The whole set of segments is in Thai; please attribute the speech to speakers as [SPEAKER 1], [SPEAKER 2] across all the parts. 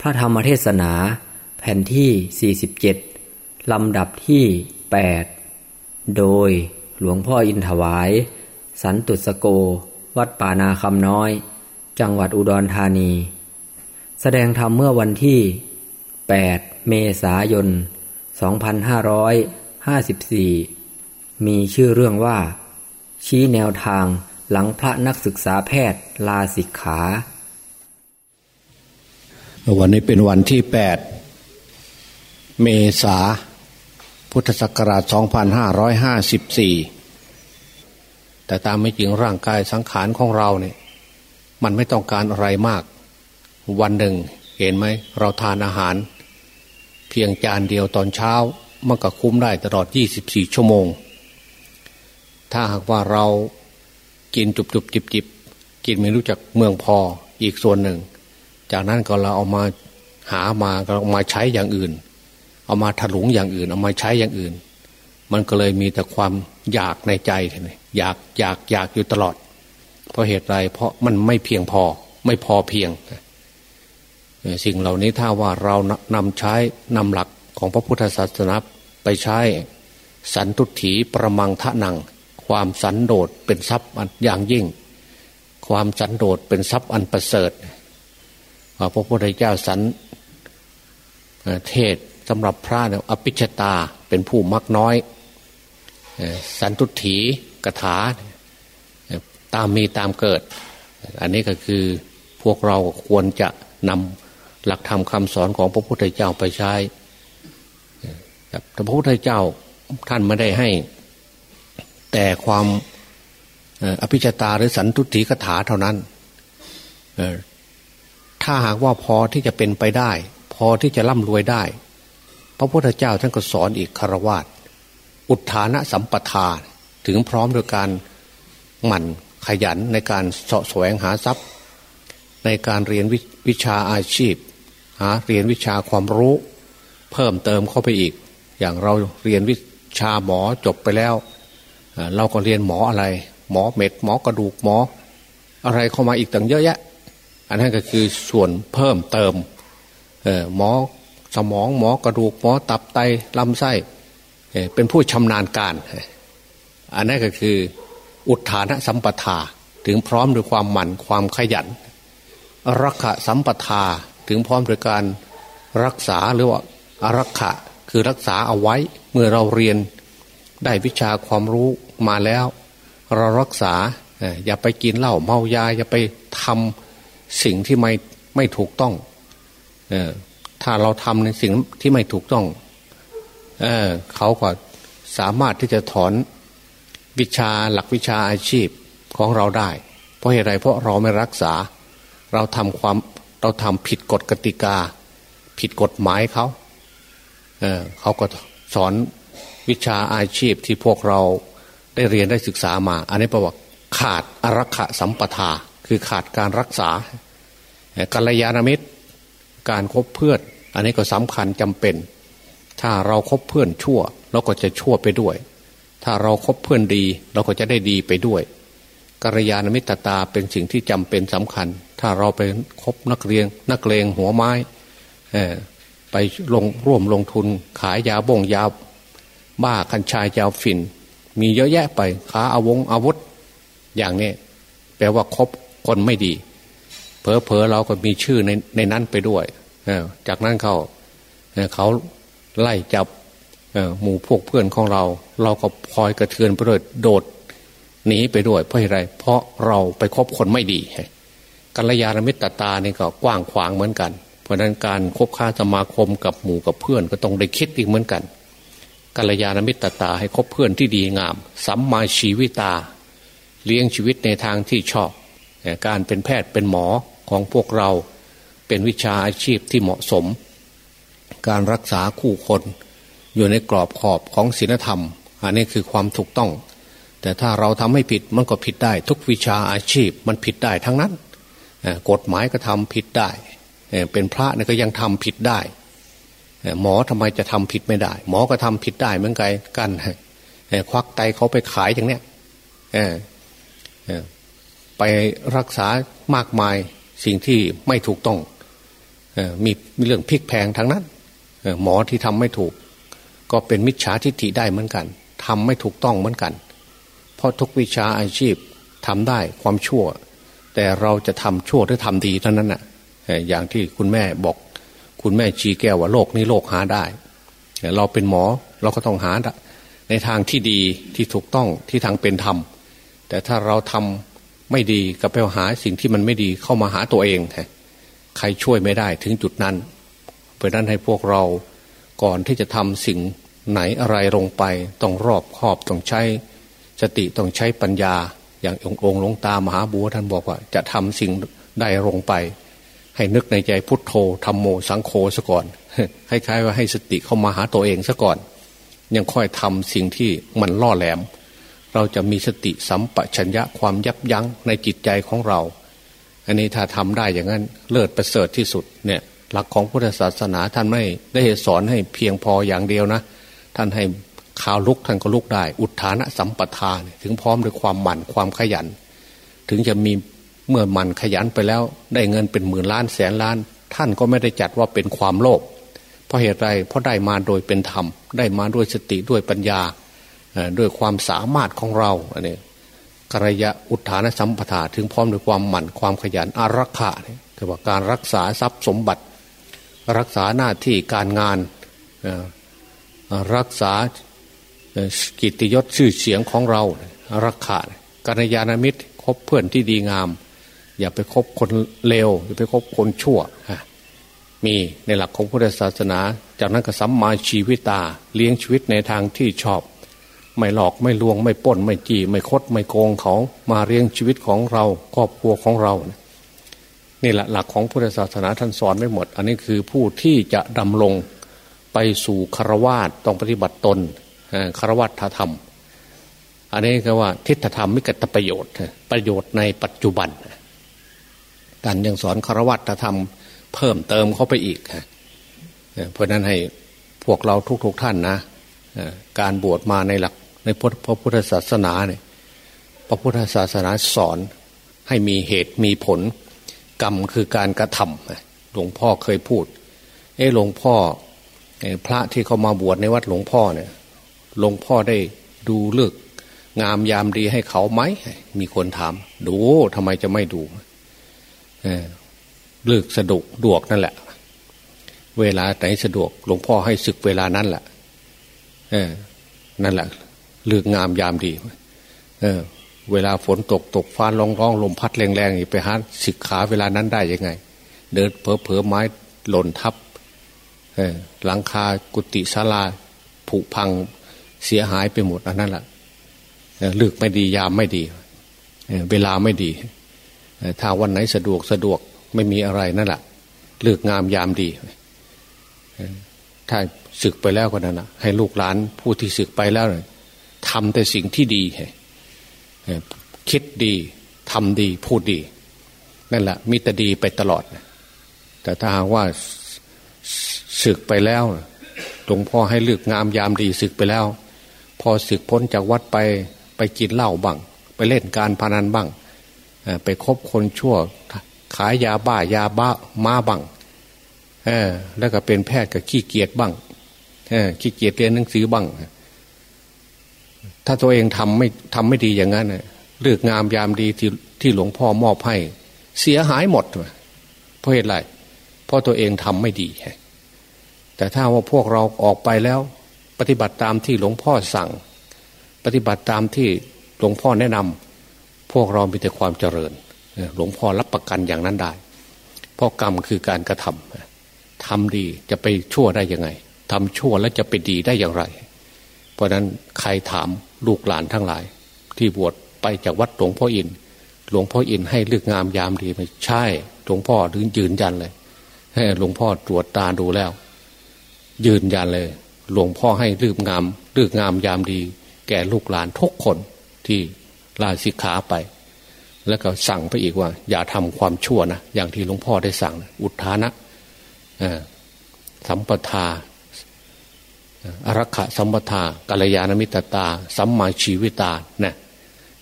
[SPEAKER 1] พระธรรมเทศนา แผ่นที่ 47 ลำดับที่ 8 โดยหลวงพ่ออินถวาย สันตุสโก วัดป่านาคำน้อย จังหวัดอุดรธานี แสดงธรรมเมื่อวันที่ 8 เมษายน 2554 มีชื่อเรื่องว่า ชี้แนวทางหลังพระนักศึกษาแพทย์ลาสิกขา
[SPEAKER 2] วันนี้เป็นวันที่ 8 เมษาพุทธศักราช 2554 แต่ตามไม่จริงร่างกายสังขารของเราเนี่ย มันไม่ต้องการอะไรมาก วันหนึ่งเห็นไหม เราทานอาหาร เพียงจานเดียวตอนเช้า มันก็คุ้มได้ตลอด 24 ชั่วโมง ถ้าหากว่าเรากินจุบจุบจิบจิบกินไม่รู้จักเมืองพออีกส่วนหนึ่ง จากนั้นก็เราเอามาหามาก็เอามาใช้อย่างอื่น เอามาถลุงอย่างอื่น เอามาใช้อย่างอื่น มันก็เลยมีแต่ความอยากในใจอยากอยากอยากอยู่ตลอด เพราะเหตุไรเพราะมันไม่เพียงพอ ไม่พอเพียง สิ่งเหล่านี้ถ้าว่าเรานำใช้นำหลักของพระพุทธศาสนาไปใช้ สันตุถีประมังทะนัง ความสันโดษเป็นทรัพย์อย่างยิ่ง ความสันโดษเป็นทรัพย์อันประเสริฐ พระพุทธเจ้าสันเทศสำหรับพระเนี่ยอภิชตาเป็นผู้มักน้อย สันตุถีกถา ตามมีตามเกิด อันนี้ก็คือพวกเราควรจะนำหลักธรรมคำสอนของพระพุทธเจ้าไปใช้แต่พระพุทธเจ้าท่านไม่ได้ให้ แต่ความอภิชาตาหรือสันตุติกถาเท่านั้น ถ้าหากว่าพอที่จะเป็นไปได้ พอที่จะร่ำรวยได้ พระพุทธเจ้าท่านก็สอนอีกคารวาสอุทานะสัมปทาถึงพร้อมโดยการหมั่นขยันในการเสาะแสวงหาทรัพย์ ในการเรียนววิชาอาชีพหาเรียนวิชาความรู้ เพิ่มเติมเข้าไปอีก อย่างเราเรียนวิชาหมอจบไปแล้ว เราก็เรียนหมออะไร หมอเม็ดหมอกระดูกหมอ อะไรเข้ามาอีกต่างเยอะแยะ อันนั้นก็คือส่วนเพิ่มเติมหมอสมองหมอกระดูกหมอตับไตลำไส้เป็นผู้ชำนาญการ อันนั้นก็คืออุทานะสัมปทาถึงพร้อมด้วยความหมั่นความขยัน รักษาสัมปทาถึงพร้อมด้วยการรักษาหรือว่าอารักขะคือรักษาเอาไว้เมื่อเราเรียนได้วิชาความรู้มาแล้ว เรารักษาอย่าไปกินเหล้าเมายาอย่าไปทำ สิ่งที่ไม่ไม่ถูกต้อง เออถ้าเราทำในสิ่งที่ไม่ถูกต้องเเขาก็สามารถที่จะถอนวิชาหลักวิชาอาชีพของเราได้ เพราะเหตุไรเพราะเราไม่รักษา เราทำความเราทำผิดกฎกติกา ผิดกฎหมายเขาเเขาก็สอนวิชาอาชีพที่พวกเราได้เรียนได้ศึกษามา อันนี้แปลว่าขาดอรักขะสัมปทา คือขาดการรักษากัลยาณมิตร การคบเพื่อน อันนี้ก็สำคัญจำเป็น ถ้าเราครบเพื่อนชั่ว เราก็จะชั่วไปด้วย ถ้าเราครบเพื่อนดี เราก็จะได้ดีไปด้วยกัลยาณมิตรตาเป็นสิ่งที่จำเป็นสำคัญ ถ้าเราไปคบนักเรียนนักเลงหัวไม้ไปลงร่วมลงทุนขายยาบ่งยาบ้าคัญชายยาฝิ่น มีเยอะแยะไปขาอาวงอาวุธ อย่างนี้แปลว่าคบ คนไม่ดีเพอเพอเราก็มีชื่อในในนั้นไปด้วยจากนั้นเขาเขาไล่จับหมู่พวกเพื่อนของเรา เราก็พลอยกระเทือนไปด้วยโดดหนีไปด้วย เพราะอะไร เพราะเราไปคบคนไม่ดีกัลยาณมิตรตาเนี่ก็กว้างขวางเหมือนกัน เพราะนั้นการคบค้าสมาคมกับหมู่กับเพื่อนก็ต้องได้คิดอีกเหมือนกันกัลยาณมิตรตาให้คบเพื่อนที่ดีงามสัมมาชีวิตา เลี้ยงชีวิตในทางที่ชอบ การเป็นแพทย์เป็นหมอของพวกเราเป็นวิชาอาชีพที่เหมาะสม การรักษาคู่คนอยู่ในกรอบขอบของศีลธรรม อันนี้คือความถูกต้อง แต่ถ้าเราทำให้ผิดมันก็ผิดได้ ทุกวิชาอาชีพมันผิดได้ทั้งนั้นกฎหมายก็ทำผิดได้ เป็นพระนี่ก็ยังทำผิดได้ หมอทำไมจะทำผิดไม่ได้ หมอก็ทำผิดได้เหมือนกันกันควักไตเขาไปขายอย่างเนี้ย ไปรักษามากมายสิ่งที่ไม่ถูกต้องมีมีเรื่องพลิกแพงทั้งนั้นหมอที่ทำไม่ถูก ก็เป็นมิจฉาทิฏฐิได้เหมือนกันทำไม่ถูกต้องเหมือนกัน เพราะทุกวิชาอาชีพทำได้ความชั่ว แต่เราจะทำชั่วหรือทำดีเท่านั้นน่ะอย่างที่คุณแม่บอก คุณแม่ชีแก้วว่าโลกนี้โลกหาได้ เราเป็นหมอเราก็ต้องหาในทางที่ดีที่ถูกต้องที่ทางเป็นธรรมแต่ถ้าเราทำ ไม่ดีก็ไปหาสิ่งที่มันไม่ดีเข้ามาหาตัวเองใครช่วยไม่ได้ถึงจุดนั้น เพราะนั้นให้พวกเราก่อนที่จะทำสิ่งไหนอะไรลงไป ต้องรอบคอบต้องใช้สติต้องใช้ปัญญา อย่างองค์องค์หลวงตามหาบัวท่านบอกว่า จะทำสิ่งใดลงไป ให้นึกในใจพุทโธธรรมโมสังโฆซะก่อนให้คล้ายว่าให้สติเข้ามาหาตัวเองซะก่อน ยังค่อยทำสิ่งที่มันล่อแหลม เราจะมีสติสัมปชัญญะความยับยั้งในจิตใจของเรา อันนี้ถ้าทำได้อย่างนั้นเลิศประเสริฐที่สุดเนี่ยหลักของพุทธศาสนาท่านไม่ได้สอนให้เพียงพออย่างเดียวนะ ท่านให้ข่าวลุกท่านก็ลุกได้ อุทานะสัมปทานถึงพร้อมด้วยความหมั่นความขยัน ถึงจะมีเมื่อหมั่นขยันไปแล้ว ได้เงินเป็นหมื่นล้านแสนล้าน ท่านก็ไม่ได้จัดว่าเป็นความโลภเพราะเหตุไรเพราะได้มาโดยเป็นธรรม ได้มาด้วยสติด้วยปัญญา ด้วยความสามารถของเราอันนี้กระยะอุทานสัมปทาถึงพร้อมด้วยความหมั่นความขยันอารักขาเนี่ยคือว่าการรักษาทรัพย์สมบัติ รักษาหน้าที่การงานรักษากิตยศชื่อเสียงของเรารักขากัญยาณมิตรคบเพื่อนที่ดีงาม อย่าไปคบคนเลวอย่าไปคบคนชั่วมีในหลักของพุทธศาสนา จากนั้นก็สัมมาชีวิตา เลี้ยงชีวิตในทางที่ชอบ ไม่หลอกไม่ลวง ไม่ป้นไม่จี้ไม่คดไม่โกงเขามาเลี้ยงชีวิตของเราครอบครัวของเรา นี่แหละหลักของพุทธศาสนาท่านสอนไม่หมด อันนี้คือผู้ที่จะดำลงไปสู่คารวาสต้องปฏิบัติตนคารวะธรรม อันนี้ก็ว่าทิฏฐธรรมมิกตประโยชน์ ประโยชน์ในปัจจุบันการยังสอนคารวะธรรม เพิ่มเติมเข้าไปอีกเพราะนั้นให้พวกเราทุกๆทท่านนะการบวชมาในหลัก ในพระพุทธศาสนาเนี่ยพระพุทธศาสนาสอนให้มีเหตุมีผล กรรมคือการกระทำหลวงพ่อเคยพูด เออหลวงพ่อพระที่เขามาบวชในวัดหลวงพ่อเนี่ยหลวงพ่อได้ดูเลือกงามยามดีให้เขาไหม มีคนถาม ดูทำไมจะไม่ดูเลือกสะดวกดวกนั่นแหละ เวลาไหนสะดวก หลวงพ่อให้ศึกเวลานั้นแหละเออนั่นแหละ เลือกงามยามดี เออ เวลาฝนตกตกฟ้าร้องร้องลมพัดแรงๆไปหาศึกขาเวลานั้นได้ยังไง เดินเพอเพอไม้หล่นทับหลังคากุฏิศาลาผุพังเสียหายไปหมดอันนั้นแหละเลือกไม่ดียามไม่ดี เวลาไม่ดี ถ้าวันไหนสะดวกสะดวกไม่มีอะไรนั่นแหละเลือกงามยามดีถ้าศึกไปแล้วก็นั่นนะให้ลูกหลานผู้ที่ศึกไปแล้วเนี่ย ทำแต่สิ่งที่ดีคิดดีทำดีพูดดี นั่นแหละมิตรดีไปตลอด แต่ถ้าหากว่าศึกไปแล้วหลวงพ่อให้เลือกงามยามดีศึกไปแล้ว พอศึกพ้นจากวัดไปไปกินเหล้าบ้าง ไปเล่นการพนันบ้าง ไปคบคนชั่ว ขายยาบ้ายาบ้ามาบ้างแล้วก็เป็นแพทย์กับขี้เกียจบ้างขี้เกียจเรียนหนังสือบ้าง ถ้าตัวเองทำไม่ทำไม่ดีอย่างนั้นเลือกงามยามดีที่ที่หลวงพ่อมอบให้ เสียหายหมดเพราะเหตุไรเพราะตัวเองทำไม่ดีแต่ถ้าว่าพวกเราออกไปแล้ว ปฏิบัติตามที่หลวงพ่อสั่ง ปฏิบัติตามที่หลวงพ่อแนะนำพวกเรามีแต่ความเจริญหลวงพ่อรับประกันอย่างนั้นได้ เพราะกรรมคือการกระทำทำดีจะไปชั่วได้ยังไงทำชั่วแล้วจะไปดีได้อย่างไร เพราะนั้นใครถาม ลูกหลานทั้งหลาย ที่บวชไปจากวัดหลวงพ่ออินหลวงพ่ออินให้เลือกงามยามดีไหมใช่หลวงพ่อถึงยืนยันเลยให้หลวงพ่อตรวจตาดูแล้ว ยืนยันเลย หลวงพ่อให้เลือกงามเลือกงามยามดี แก่ลูกหลานทุกคนที่ลาสิกขาไป แล้วก็สั่งไปอีกว่า อย่าทำความชั่วนะอย่างที่หลวงพ่อได้สั่ง อุทานะสัมปทา อรักขะสัมปทากัลยาณมิตรตา สัมมาชีวิตานะ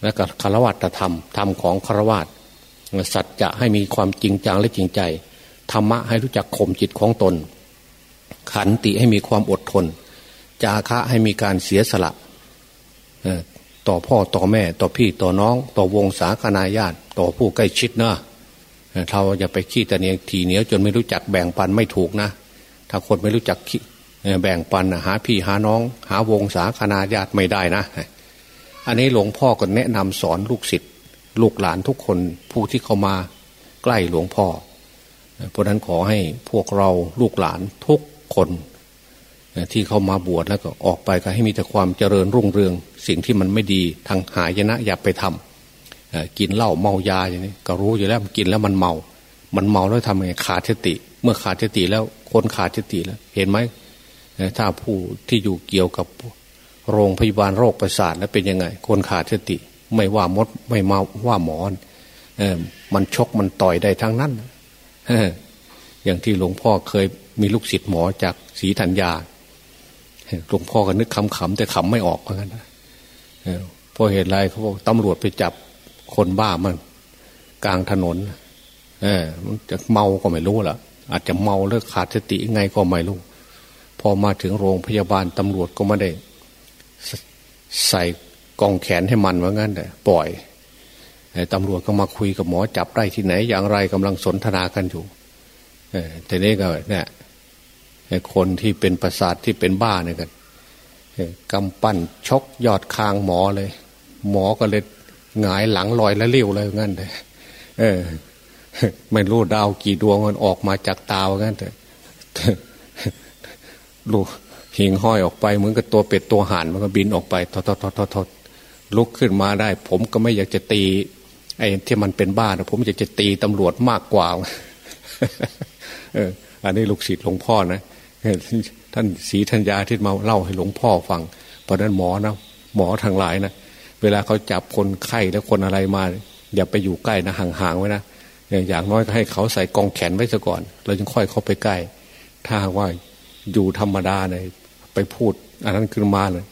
[SPEAKER 2] แล้วก็คารวัตธรรมธรรมของคารวัตสัจจะให้มีความจริงจังและจริงใจธรรมะให้รู้จักข่มจิตของตน ขันติให้มีความอดทน จาคะให้มีการเสียสละต่อพ่อต่อแม่ต่อพี่ต่อน้อง ต่อวงศาคณาญาติต่อผู้ใกล้ชิดนะเราอย่าไปขี้แต่เนียทีเหนียวจนไม่รู้จักแบ่งปันไม่ถูกนะ ถ้าคนไม่รู้จัก แบ่งปันหาพี่หาน้อง หาวงศาคณาญาติไม่ได้นะ อันนี้หลวงพ่อก็แนะนำสอนลูกศิษย์ลูกหลานทุกคนผู้ที่เข้ามาใกล้หลวงพ่อ เพราะนั้นขอให้พวกเราลูกหลานทุกคนที่เข้ามาบวชแล้วก็ออกไปก็ให้มีแต่ความเจริญรุ่งเรือง สิ่งที่มันไม่ดีทางหายนะอย่าไปทำกินเหล้าเมายาอย่างนี้ก็รู้อยู่แล้วกินแล้วมันเมา มันเมาแล้วทำไงขาดสติ เมื่อขาดสติแล้วคนขาดสติแล้ว เห็นไหม ถ้าผู้ที่อยู่เกี่ยวกับโรงพยาบาลโรคประสาทแล้วเป็นยังไง คนขาดสติ ไม่ว่ามดไม่มาว่าหมอนเออมันชกมันต่อยได้ทั้งนั้นอย่างที่หลวงพ่อเคยมีลูกศิษย์หมอจากศรีธัญญาหลวงพ่อก็นึกคำขำแต่ขำไม่ออกเหมือนกันนะพอเหตุไรเขาบอกตำรวจไปจับคนบ้ามัน กลางถนน เออมันจะเมาก็ไม่รู้ล่ะ อาจจะเมาเลิกขาดสติไงก็ไม่รู้ พอมาถึงโรงพยาบาลตำรวจก็ไม่ได้ ใส่กองแขนให้มันว่างั้นแต่ปล่อยตำรวจก็มาคุยกับหมอจับได้ที่ไหน อย่างไรกำลังสนทนากันอยู่แต่นี้ก็เนี่ยคนที่เป็นประสาทที่เป็นบ้าเนี่ยกันกำปั้นชกยอดคางหมอเลย หมอก็เลยหงายหลังลอยแล้วเลี้ยวเลยงั้นเลยเออ ไม่รู้ดาวกี่ดวงมันออกมาจากตาว่างั้นแต่ ลูกหิงห้อยออกไปเหมือนกับตัวเป็ดตัวห่านมันก็บินออกไปทอดทอดทอดทอดลุกขึ้นมาได้ ผมก็ไม่อยากจะตี ไอ้ที่มันเป็นบ้านะผมอยากจะตีตำรวจมากกว่าเอออันนี้ลูกศิษย์หลวงพ่อนะท่านศรีธัญญาที่มาเล่าให้หลวงพ่อฟัง เพราะนั้นหมอนะหมอทางหลายนะเวลาเขาจับคนไข้แล้วคนอะไรมา อย่าไปอยู่ใกล้นะห่างๆไว้นะอย่างน้อยก็ให้เขาใส่กองแขนไว้ซะก่อนเราจึงค่อยเข้าไปใกล้ ถ้าว่า อยู่ธรรมดาเลยไปพูด อันนั้นขึ้นมาเลย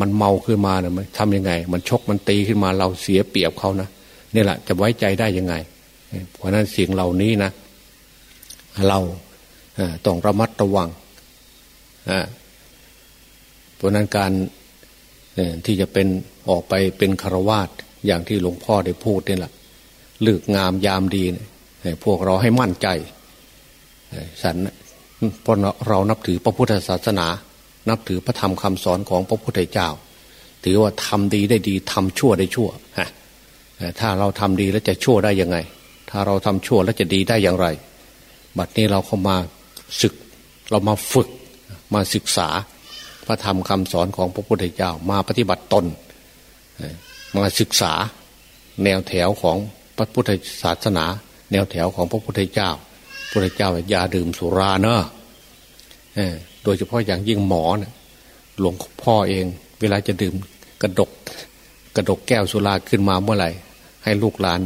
[SPEAKER 2] มันเมาขึ้นมาเนี่ยมันทำยังไง มันชกมันตีขึ้นมาเราเสียเปรียบเขานะนี่แหละจะไว้ใจได้ยังไง เพราะนั้นสิ่งเหล่านี้นะ เราต้องระมัดระวังเพราะนั้นการที่จะเป็นออกไปเป็นคารวาสอย่างที่หลวงพ่อได้พูดนี่แหละเลือกงามยามดีพวกเราให้มั่นใจสัน เพราะเรานับถือพระพุทธศาสนา นับถือพระธรรมคำสอนของพระพุทธเจ้า ถือว่าทำดีได้ดีทำชั่วได้ชั่วฮะถ้าเราทำดีแล้วจะชั่วได้ยังไง ถ้าเราทำชั่วแล้วจะดีได้อย่างไร บัดนี้เราเข้ามาศึก เรามาฝึกมาศึกษา พระธรรมคำสอนของพระพุทธเจ้า มาปฏิบัติตน มาศึกษาแนวแถวของพระพุทธศาสนา แนวแถวของพระพุทธเจ้า พระพุทธเจ้าอย่าดื่มสุราเนอะ โดยเฉพาะอย่างยิ่งหมอนะหลวงพ่อเอง เวลาจะดื่มกระดก กระดกแก้วสุราขึ้นมาเมื่อไหร่ ให้ลูกหลาน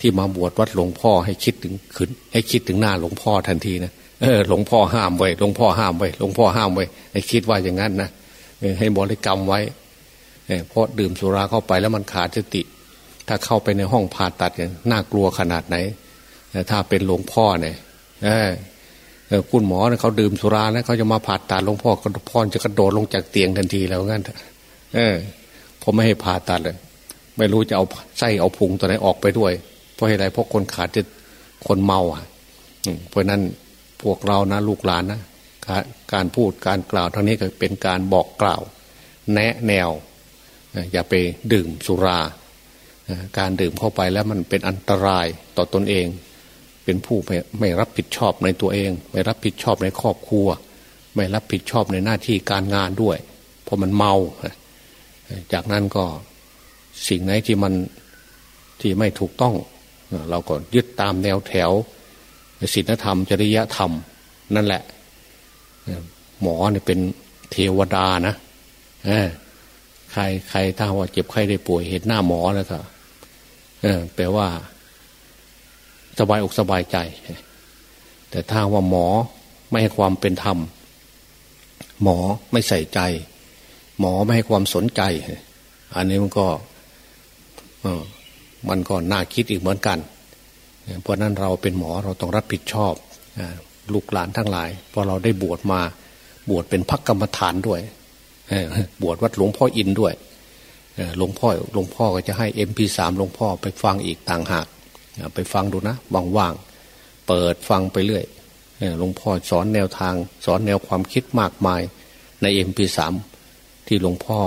[SPEAKER 2] ที่มาบวชวัดหลวงพ่อให้คิดถึงขึ้น ให้คิดถึงหน้าหลวงพ่อทันทีนะเออหลวงพ่อห้ามไว้หลวงพ่อห้ามไว้หลวงพ่อห้ามไว้ให้คิดว่าอย่างนั้นนะให้บริกรรมไว้เพราะดื่มสุราเข้าไปแล้วมันขาดสติ ถ้าเข้าไปในห้องผ่าตัดเนี่ยน่ากลัวขนาดไหน ถ้าเป็นหลวงพ่อเนี่ย คุณหมอเนี่ยเขาดื่มสุราแล้วเขาจะมาผ่าตัดหลวงพ่อพ่อจะกระโดดลงจากเตียงทันทีแล้วงั้นเออ ผมไม่ให้ผ่าตัดเลย ไม่รู้จะเอาไส้เอาพุงตัวไหนออกไปด้วย เพราะอะไรเพราะคนขาดจะคนเมาอะเพราะนั้นพวกเรานะลูกหลานนะการพูดการกล่าวทั้งนี้ก็เป็นการบอกกล่าว แนะแนว อย่าไปดื่มสุรา การดื่มเข้าไปแล้วมันเป็นอันตรายต่อตอนเอง เป็นผู้ไม่ไม่รับผิดชอบในตัวเอง ไม่รับผิดชอบในครอบครัว ไม่รับผิดชอบในหน้าที่การงานด้วย เพราะมันเมา จากนั้นก็สิ่งไหนที่มันที่ไม่ถูกต้อง เราก็ยึดตามแนวแถวศีลธรรม จริยธรรม นั่นแหละ หมอเนี่ยเป็นเทวดานะใครใครถ้าว่าเจ็บไข้ได้ป่วยเห็นหน้าหมอแล้วก็แปลว่า สบายอกสบายใจ แต่ถ้าว่าหมอไม่ให้ความเป็นธรรม หมอไม่ใส่ใจ หมอไม่ให้ความสนใจ อันนี้มันก็มันก็น่าคิดอีกเหมือนกัน เพราะนั้นเราเป็นหมอเราต้องรับผิดชอบลูกหลานทั้งหลายพอเราได้บวชมาบวชเป็นพักกรรมฐานด้วยบวชวัดหลวงพ่ออินด้วยหลวงพ่อหลวงพ่อก็จะให้เอ็มพีสามหลวงพ่อไปฟังอีกต่างหาก ไปฟังดูนะว่างๆเปิดฟังไปเรื่อยหลวงพ่อสอนแนวทาง สอนแนวความคิดมากมายในเอ็มพีสามที่หลวงพ่อ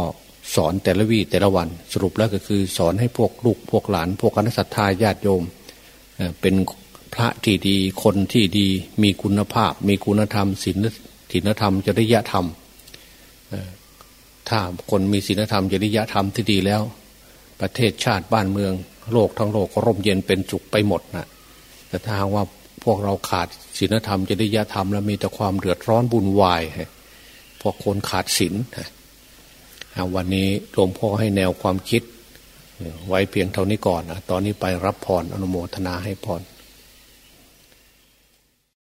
[SPEAKER 2] สอนแต่ละวีแต่ละวันสรุปแล้วก็คือสอนให้พวกลูกพวกหลาน พวกคณะสัตยาญาติโยม เป็นพระที่ดีคนที่ดีมีคุณภาพ มีคุณธรรมศีลศีลธรรมจริยธรรมถ้าคนมีศีลธรรมจริยธรรมที่ดีแล้ว ประเทศชาติบ้านเมือง โลกทั้งโลกก็ร่มเย็นเป็นจุกไปหมดนะแต่ถ้าว่าพวกเราขาดศีลธรรมจริยธรรมแล้วมีแต่ความเดือดร้อนบุญวายพวกคนขาดศีลวันนี้หลวงพ่อให้แนวความคิด ไว้เพียงเท่านี้ก่อนนะตอนนี้ไปรับพรอนุโมทนาให้พร